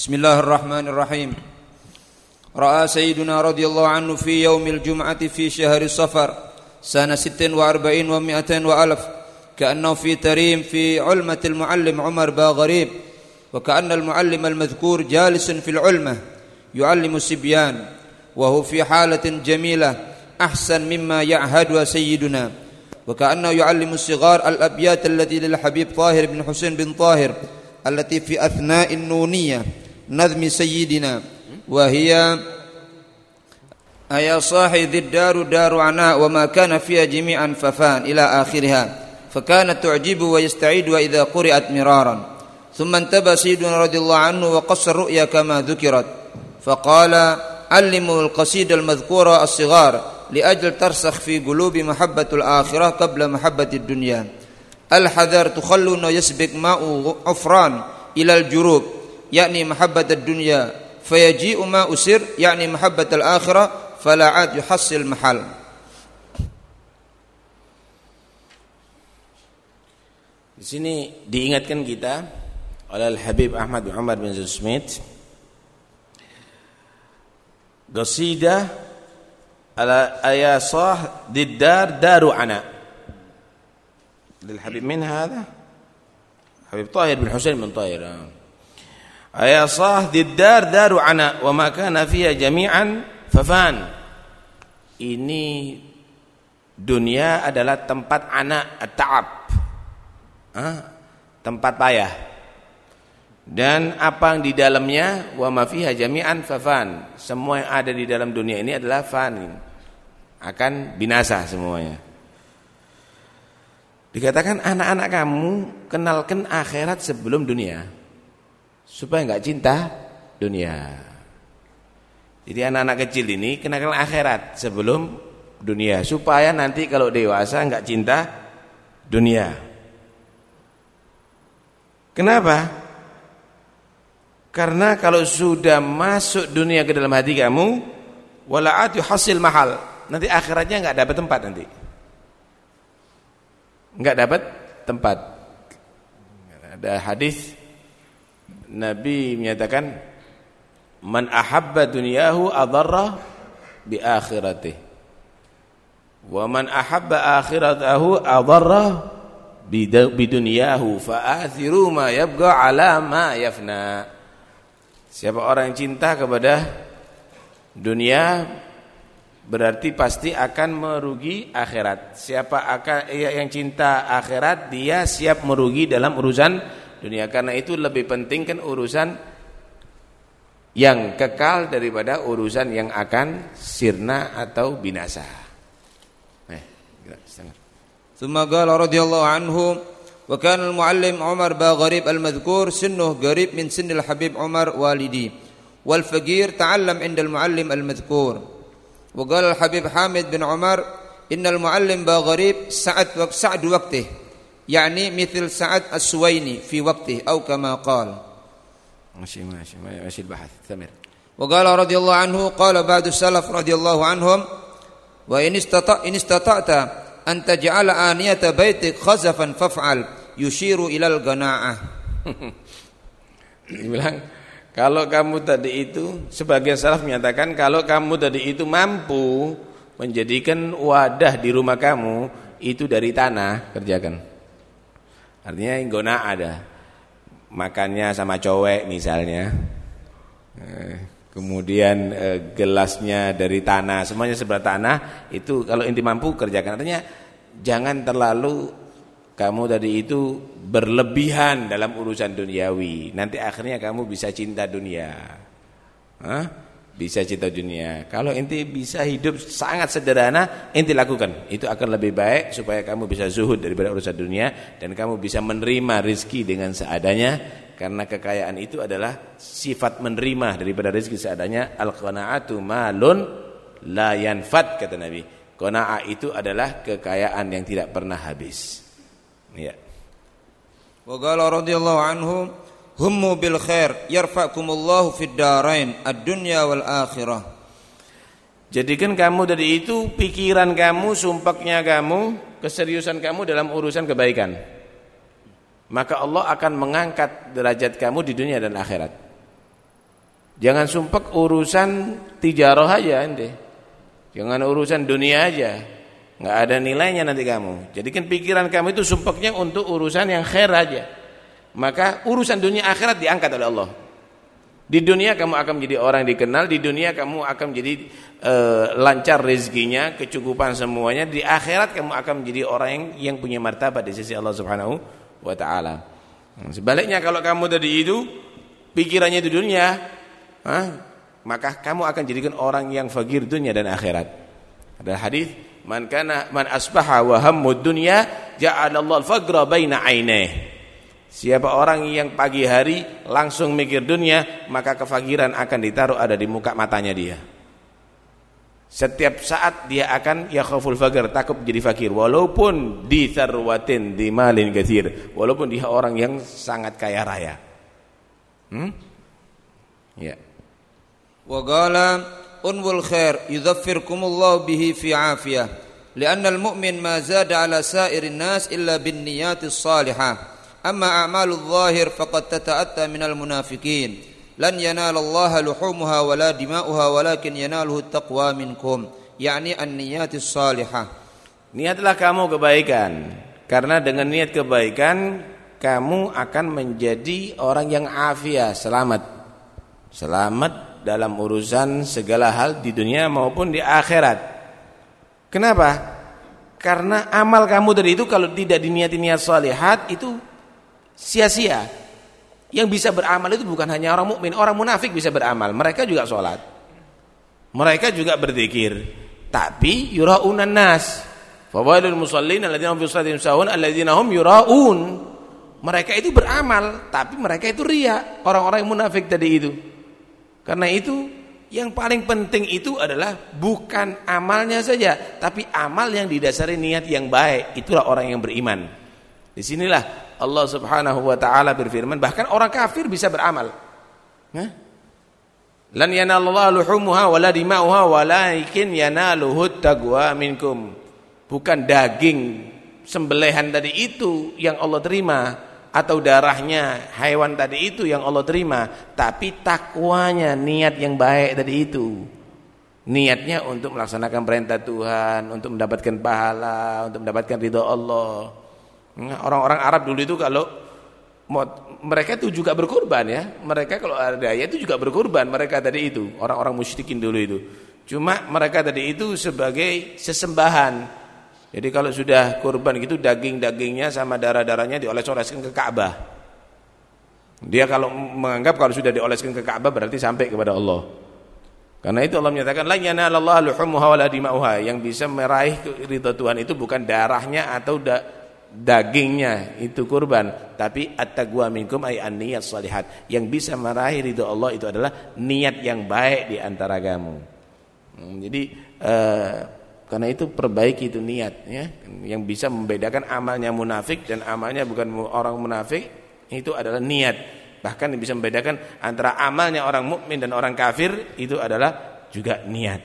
بسم الله الرحمن الرحيم. رأى سيدنا رضي الله عنه في يوم الجمعة في شهر صفر سنة ست وأربعين ومائتين وألف كأنه في تريم في علمة المعلم عمر باغريب وكأن المعلم المذكور جالس في العلمة يعلم السبيان وهو في حالة جميلة أحسن مما يعهدها سيدنا وكأنه يعلم الصغار الأبيات التي للحبيب طاهر بن حسين بن طاهر التي في أثناء النونية. نظم سيدنا وهي أيا صاحي ذي الدار دار عناء وما كان فيها جميعا ففان إلى آخرها فكانت تعجب ويستعيد إذا قرأت مرارا. ثم انتبه سيدنا رضي الله عنه وقص الرؤيا كما ذكرت فقال علموا القصيدة المذكورة الصغار لأجل ترسخ في قلوب محبة الآخرة قبل محبة الدنيا. الحذر تخلون يسبق ماء عفران إلى الجروب. yakni mahabbatad dunya fayaji'u ma usir yakni mahabbatal akhirah fala'at yuhassil mahal Di sini diingatkan kita oleh Al-Habib Ahmad Muhammad bin Zul Smith Qasidah ala ayasah diddar daru ana للحبيب من هذا؟ حبيب طاهر بن حسين بن طاهر آه. Ayasah diddar daru ana wa ma kana fiha jami'an fafan ini dunia adalah tempat anak ta'ab tempat payah. Dan apa yang di dalamnya wa ma fiha jami'an fafan semua yang ada di dalam dunia ini adalah fanin akan binasa semuanya. Dikatakan anak-anak kamu kenalkan akhirat sebelum dunia. Supaya enggak cinta dunia. Jadi anak-anak kecil ini kenalkan akhirat sebelum dunia supaya nanti kalau dewasa enggak cinta dunia. Kenapa? Karena kalau sudah masuk dunia ke dalam hati kamu, wala'at hasil mahal. Nanti akhiratnya enggak dapat tempat nanti enggak dapat tempat. Ada hadis Nabi menyatakan man ahabba dunyahu adarra bi akhiratihi wa man ahabba akhiratahu adarra bi dunyahu fa athiru ma yabqa ala ma yafna siapa orang yang cinta kepada dunia berarti pasti akan merugi akhirat. Siapa akan yang cinta akhirat dia siap merugi dalam urusan dunia karena itu lebih penting kan urusan yang kekal daripada urusan yang akan sirna atau binasa. Eh, ثم قال رضي الله عنه وكان المعلم عمر باغريب المذكور سنه قريب من سن الحبيب عمر والدي والفقير تعلم عند المعلم المذكور وقال الحبيب حامد بن عمر إن المعلم باغريب سعد سعد وقته يعني مثل سعد السويني في وقته أو كما قال ماشي ماشي ماشي البحث ثمر وقال رضي الله عنه قال بعد السلف رضي الله عنهم وإن استطع إن استطعت أن تجعل آنية بيتك خزفا فافعل يشير إلى القناعة Kalau kamu tadi itu sebagian salaf menyatakan kalau kamu tadi itu mampu menjadikan wadah di rumah kamu itu dari tanah kerjakan. Artinya gona ada makannya sama cowek misalnya. Eh, kemudian eh, gelasnya dari tanah, semuanya sebelah tanah itu kalau inti mampu kerjakan. Artinya jangan terlalu kamu tadi itu berlebihan dalam urusan duniawi. Nanti akhirnya kamu bisa cinta dunia. Hah? Bisa cinta dunia. Kalau inti bisa hidup sangat sederhana, inti lakukan. Itu akan lebih baik supaya kamu bisa zuhud daripada urusan dunia dan kamu bisa menerima rizki dengan seadanya karena kekayaan itu adalah sifat menerima daripada rezeki seadanya al-qanaatu malun la yanfad kata Nabi. Qanaah itu adalah kekayaan yang tidak pernah habis. Ya. Wa qala radhiyallahu anhu hummu bil khair yarfa'kumullahu fid darain ad-dunya wal akhirah. Jadikan kamu dari itu pikiran kamu, sumpaknya kamu, keseriusan kamu dalam urusan kebaikan. Maka Allah akan mengangkat derajat kamu di dunia dan akhirat. Jangan sumpek urusan tijarah aja ente. Jangan urusan dunia aja. Enggak ada nilainya nanti kamu. Jadikan pikiran kamu itu sumpeknya untuk urusan yang khair aja. Maka urusan dunia akhirat diangkat oleh Allah. Di dunia kamu akan menjadi orang dikenal, di dunia kamu akan menjadi uh, lancar rezekinya, kecukupan semuanya. Di akhirat kamu akan menjadi orang yang, yang punya martabat di sisi Allah Subhanahu wa taala. Sebaliknya kalau kamu tadi itu pikirannya di dunia, Hah? maka kamu akan jadikan orang yang fakir dunia dan akhirat. Ada hadis, "Man kana man asbaha wa hammud dunya ja'alallahu al-faqra baina aineh." Siapa orang yang pagi hari langsung mikir dunia, maka kefakiran akan ditaruh ada di muka matanya dia. Setiap saat dia akan yakhaful fakir, takut jadi fakir. Walaupun di tarwatin, di malin gathir. Walaupun dia orang yang sangat kaya raya. Hmm? Ya. Wa qala unwul khair yudhaffirkumullahu bihi fi afiyah. Lianna al-mu'min ma zada ala sairin nas illa bin niyatis salihah amma a'malu zahir faqad tata'atta minal munafikin. Lan yanalallaha luhumuha wala dima'uha walakin yanaluhu taqwa minkum. Yakni an-niyatis salihah niatlah kamu kebaikan. Karena dengan niat kebaikan kamu akan menjadi orang yang afia selamat. Selamat dalam urusan segala hal di dunia maupun di akhirat. Kenapa? Karena amal kamu dari itu kalau tidak diniati niat salihat itu sia-sia. Yang bisa beramal itu bukan hanya orang mukmin, orang munafik bisa beramal. Mereka juga sholat. Mereka juga berzikir. Tapi yuraunan nas. Fawailul musallin alladzina hum fi salatihim sahun hum yuraun. Mereka itu beramal, tapi mereka itu ria. Orang-orang munafik tadi itu. Karena itu yang paling penting itu adalah bukan amalnya saja, tapi amal yang didasari niat yang baik. Itulah orang yang beriman. Di sinilah Allah Subhanahu wa taala berfirman, bahkan orang kafir bisa beramal. Lan yanallahu luhumuha wala dima'uha walakin yanaluhu taqwa minkum. Bukan daging sembelihan tadi itu yang Allah terima, atau darahnya hewan tadi itu yang Allah terima, tapi takwanya, niat yang baik tadi itu. Niatnya untuk melaksanakan perintah Tuhan, untuk mendapatkan pahala, untuk mendapatkan ridho Allah. Nah, orang-orang Arab dulu itu kalau mereka itu juga berkorban ya. Mereka kalau ada ya itu juga berkorban mereka tadi itu, orang-orang musyrikin dulu itu. Cuma mereka tadi itu sebagai sesembahan jadi kalau sudah kurban gitu daging-dagingnya sama darah-darahnya dioles-oleskan ke Ka'bah. Dia kalau menganggap kalau sudah dioleskan ke Ka'bah berarti sampai kepada Allah. Karena itu Allah menyatakan la yanalallaha luhumuha wala dima'uha. Yang bisa meraih ridha Tuhan itu bukan darahnya atau da dagingnya itu kurban, tapi at-taqwa minkum ay an-niyat salihat. Yang bisa meraih ridha Allah itu adalah niat yang baik di antara kamu. Hmm, jadi uh, karena itu perbaiki itu niat ya. Yang bisa membedakan amalnya munafik dan amalnya bukan orang munafik itu adalah niat. Bahkan bisa membedakan antara amalnya orang mukmin dan orang kafir itu adalah juga niat.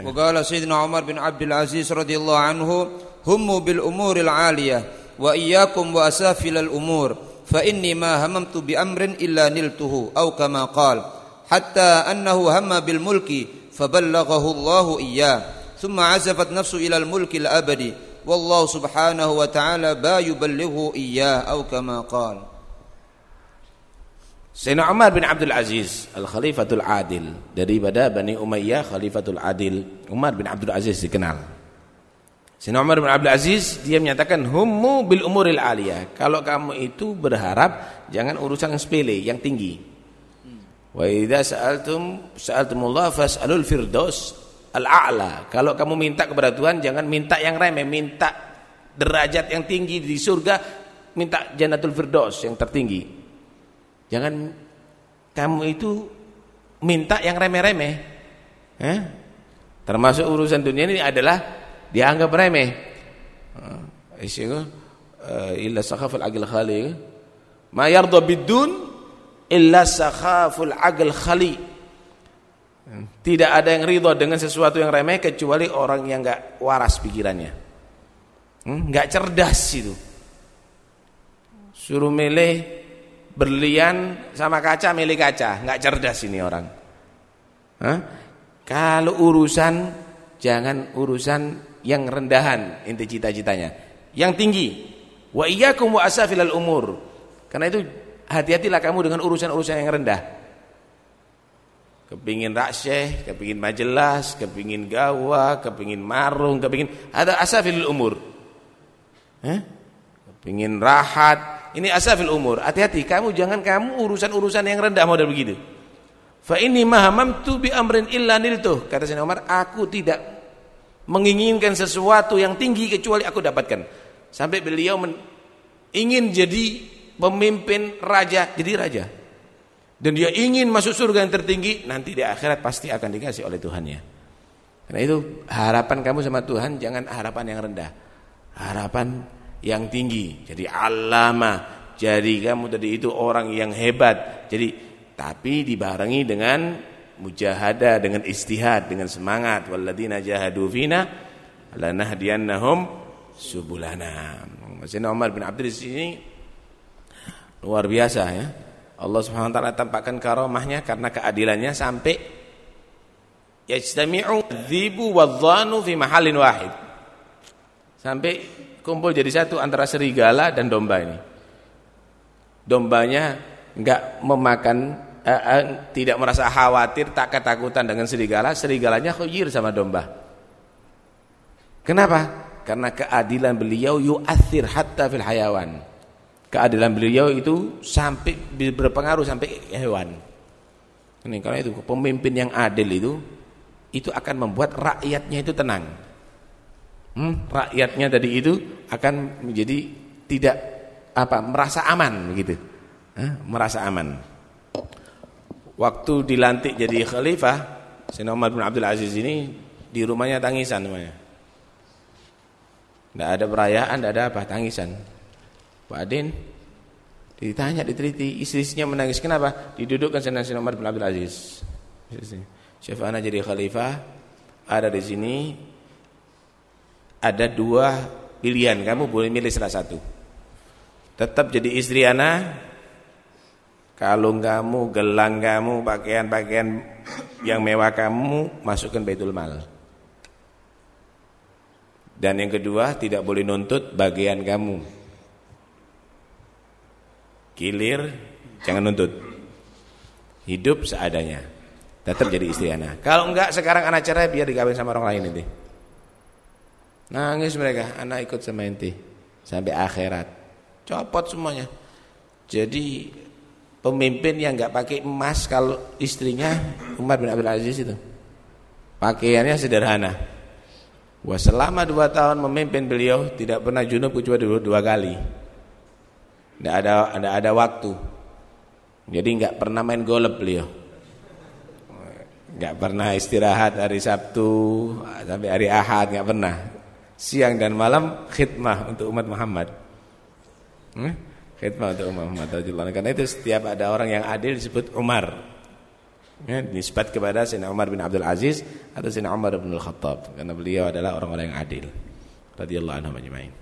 وقال سيدنا عمر بن عبد العزيز رضي الله عنه هموا بالأمور العالية وإياكم وأسافل الأمور فإني ما هممت بأمر إلا نلته أو كما قال حتى أنه هم بالملك فبلغه الله إياه ثم عزفت نفسه إلى الملك الأبدي والله سبحانه وتعالى با يبلغه إياه أو كما قال. Sayyidina Umar bin Abdul Aziz Al-Khalifatul Adil. Daripada Bani Umayyah Khalifatul Adil. Umar bin Abdul Aziz dikenal. Sayyidina Umar bin Abdul Aziz Dia menyatakan Hummu bil umuril aliyah. Kalau kamu itu berharap Jangan urusan yang sepele, yang tinggi. Wa idza sa'altum sa'altumullah fas'alul firdaus al-a'la. Kalau kamu minta kepada Tuhan jangan minta yang remeh, minta derajat yang tinggi di surga, minta jannatul firdaus yang tertinggi. Jangan kamu itu minta yang remeh-remeh. Eh? Termasuk urusan dunia ini adalah dianggap remeh. Isyku eh, illa sakhaful aqil khali. Ma yarda bidun illa sakhaful aql khali. Tidak ada yang ridho dengan sesuatu yang remeh kecuali orang yang enggak waras pikirannya. Enggak hmm? cerdas itu. Suruh milih berlian sama kaca milik kaca, nggak cerdas ini orang. Hah? Kalau urusan jangan urusan yang rendahan inti cita-citanya. Yang tinggi. Wa iyyakum wa asafilal umur. Karena itu hati-hatilah kamu dengan urusan-urusan yang rendah. Kepingin rasyeh, kepingin majelas, kepingin gawa, kepingin marung, kepingin ada asafilul umur. Eh? Kepingin rahat, ini asafil umur. Hati-hati, kamu jangan kamu urusan-urusan yang rendah model begitu. Fa ini mahamamtu bi amrin illa niltuh. Kata Sayyidina Umar, aku tidak menginginkan sesuatu yang tinggi kecuali aku dapatkan. Sampai beliau ingin jadi pemimpin raja, jadi raja. Dan dia ingin masuk surga yang tertinggi, nanti di akhirat pasti akan dikasih oleh Tuhannya. Karena itu harapan kamu sama Tuhan jangan harapan yang rendah. Harapan yang tinggi. Jadi alama. Jadi kamu tadi itu orang yang hebat. Jadi tapi dibarengi dengan mujahadah, dengan istihad, dengan semangat. Walladzina jahadu fina lanahdiyannahum subulana. Sayyidina Umar bin Abdul ini luar biasa ya. Allah Subhanahu wa taala tampakkan karomahnya karena keadilannya sampai yajtami'u dzibu wadh-dhanu fi mahallin wahid. Sampai kumpul jadi satu antara serigala dan domba ini. Dombanya enggak memakan eh, eh, tidak merasa khawatir, tak ketakutan dengan serigala, serigalanya khuyir sama domba. Kenapa? Karena keadilan beliau yu'athir hatta fil hayawan. Keadilan beliau itu sampai berpengaruh sampai hewan. Ini karena itu pemimpin yang adil itu itu akan membuat rakyatnya itu tenang hmm, rakyatnya tadi itu akan menjadi tidak apa merasa aman begitu. Eh, merasa aman. Waktu dilantik jadi khalifah Sayyidina Umar bin Abdul Aziz ini di rumahnya tangisan namanya. Tidak ada perayaan tidak ada apa tangisan. Pak Adin ditanya diteliti istrinya menangis. Kenapa? Didudukkan Sayyidina Umar bin Abdul Aziz. Syafana jadi khalifah ada di sini ada dua pilihan. Kamu boleh milih salah satu. Tetap jadi istri ana. Kalung kamu gelang kamu pakaian-pakaian yang mewah kamu masukkan baitul mal. Dan yang kedua tidak boleh nuntut bagian kamu. Kilir jangan nuntut. Hidup seadanya. Tetap jadi istri ana. Kalau enggak sekarang anak cerai biar dikawin sama orang lain ini Nangis mereka, anak ikut sama ente sampai akhirat. Copot semuanya. Jadi pemimpin yang enggak pakai emas kalau istrinya Umar bin Abdul Aziz itu. Pakaiannya sederhana. Wah selama dua tahun memimpin beliau tidak pernah junub kecuali dua, dua kali. Tidak ada ada ada waktu. Jadi enggak pernah main golf beliau. Enggak pernah istirahat hari Sabtu sampai hari Ahad enggak pernah siang dan malam khidmah untuk umat Muhammad. Hmm? Khidmah untuk umat Muhammad Karena itu setiap ada orang yang adil disebut Umar. Ya, nisbat kepada Sayyidina Umar bin Abdul Aziz atau Sayyidina Umar bin Al-Khattab karena beliau adalah orang-orang yang adil. Radhiyallahu anhu ajma'in.